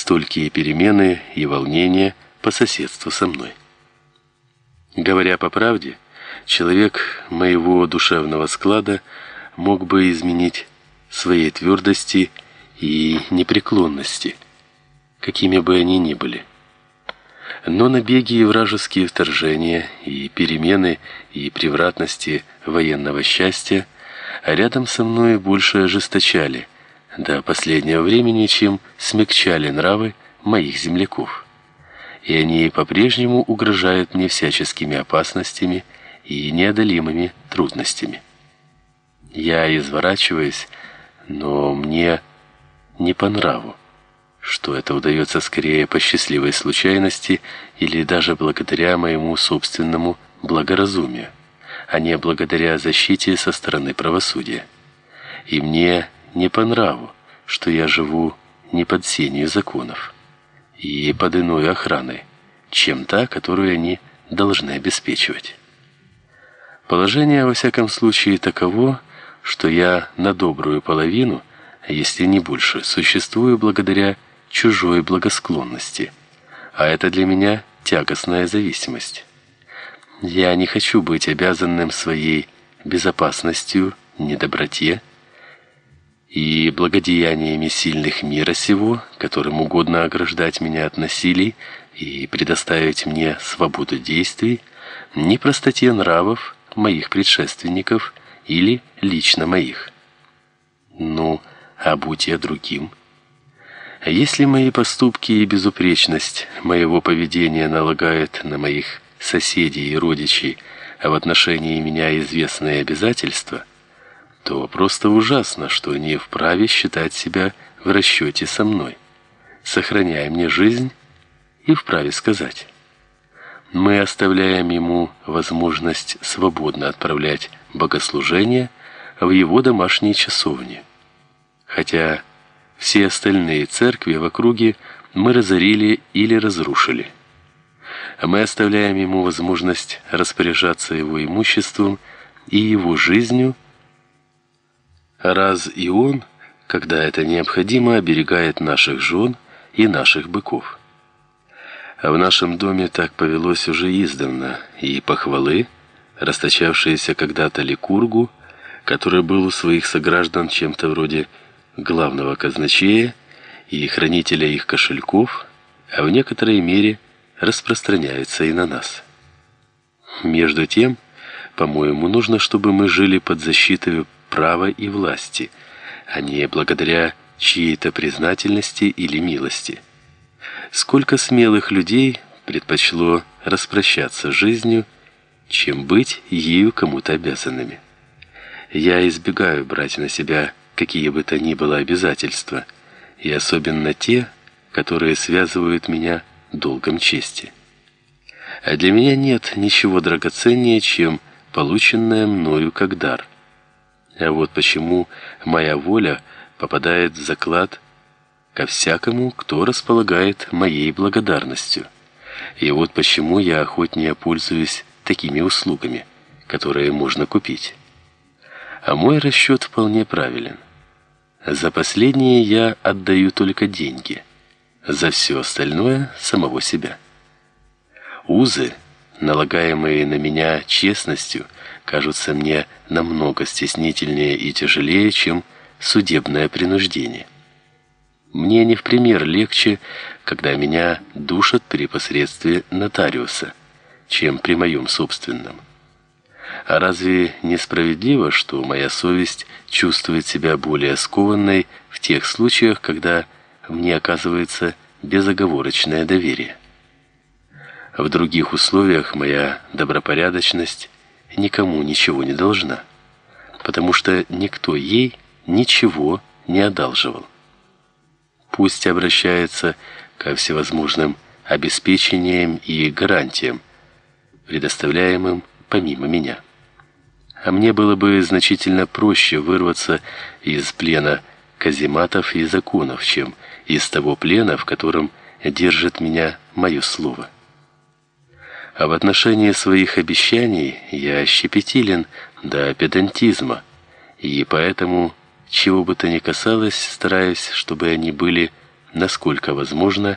столькие перемены и волнения по соседству со мной. Говоря по правде, человек моего душевного склада мог бы изменить своей твердости и непреклонности, какими бы они ни были. Но набеги и вражеские вторжения, и перемены, и превратности военного счастья рядом со мной больше ожесточали до последнего времени, чем смягчали нравы моих земляков. И они по-прежнему угрожают мне всяческими опасностями и неодолимыми трудностями. Я изворачиваюсь, но мне не по нраву что это удается скорее по счастливой случайности или даже благодаря моему собственному благоразумию, а не благодаря защите со стороны правосудия. И мне не по нраву, что я живу не под сенью законов и под иной охраной, чем та, которую они должны обеспечивать. Положение во всяком случае таково, что я на добрую половину, если не больше, существую благодаря чужой благосклонности. А это для меня тягостная зависимость. Я не хочу быть обязанным своей безопасностью, недоброте и благодеяниями сильных мира сего, которым угодно ограждать меня от насилий и предоставить мне свободу действий, ни простоте нравов моих предшественников или лично моих. Ну, а будь я другим – если мои поступки и безупречность моего поведения налагают на моих соседей и родичей, в отношении меня известные обязательства, то просто ужасно, что они вправе считать себя в расчете со мной, сохраняя мне жизнь и вправе сказать: мы оставляем ему возможность свободно отправлять богослужения в его домашние часовни. Хотя все остальные церкви в округе мы разорили или разрушили. Мы оставляем ему возможность распоряжаться его имуществом и его жизнью, раз и он, когда это необходимо, оберегает наших жен и наших быков. А в нашем доме так повелось уже издавна, и похвалы, расточавшиеся когда-то Ликургу, который был у своих сограждан чем-то вроде главного казначея и хранителя их кошельков, а в некоторой мере распространяется и на нас. Между тем, по-моему, нужно, чтобы мы жили под защитой права и власти, а не благодаря чьей-то признательности или милости. Сколько смелых людей предпочло распрощаться с жизнью, чем быть ею кому-то обязанными. Я избегаю брать на себя какие бы то ни было обязательства, и особенно те, которые связывают меня долгом чести. А для меня нет ничего драгоценнее, чем полученное мною как дар. А вот почему моя воля попадает в заклад ко всякому, кто располагает моей благодарностью. И вот почему я охотнее пользуюсь такими услугами, которые можно купить. А мой расчет вполне правилен. За последнее я отдаю только деньги, за все остальное самого себя. Узы, налагаемые на меня честностью, кажутся мне намного стеснительнее и тяжелее, чем судебное принуждение. Мне не в пример легче, когда меня душат при посредстве нотариуса, чем при моем собственном. А разве не справедливо, что моя совесть чувствует себя более скованной в тех случаях, когда мне оказывается безоговорочное доверие? В других условиях моя добропорядочность никому ничего не должна, потому что никто ей ничего не одалживал. Пусть обращается ко всевозможным обеспечениям и гарантиям, предоставляемым помимо меня. А мне было бы значительно проще вырваться из плена казематов и законов, чем из того плена, в котором держит меня мое слово. А в отношении своих обещаний я щепетилен до педантизма, и поэтому чего бы то ни касалось, стараюсь, чтобы они были насколько возможно,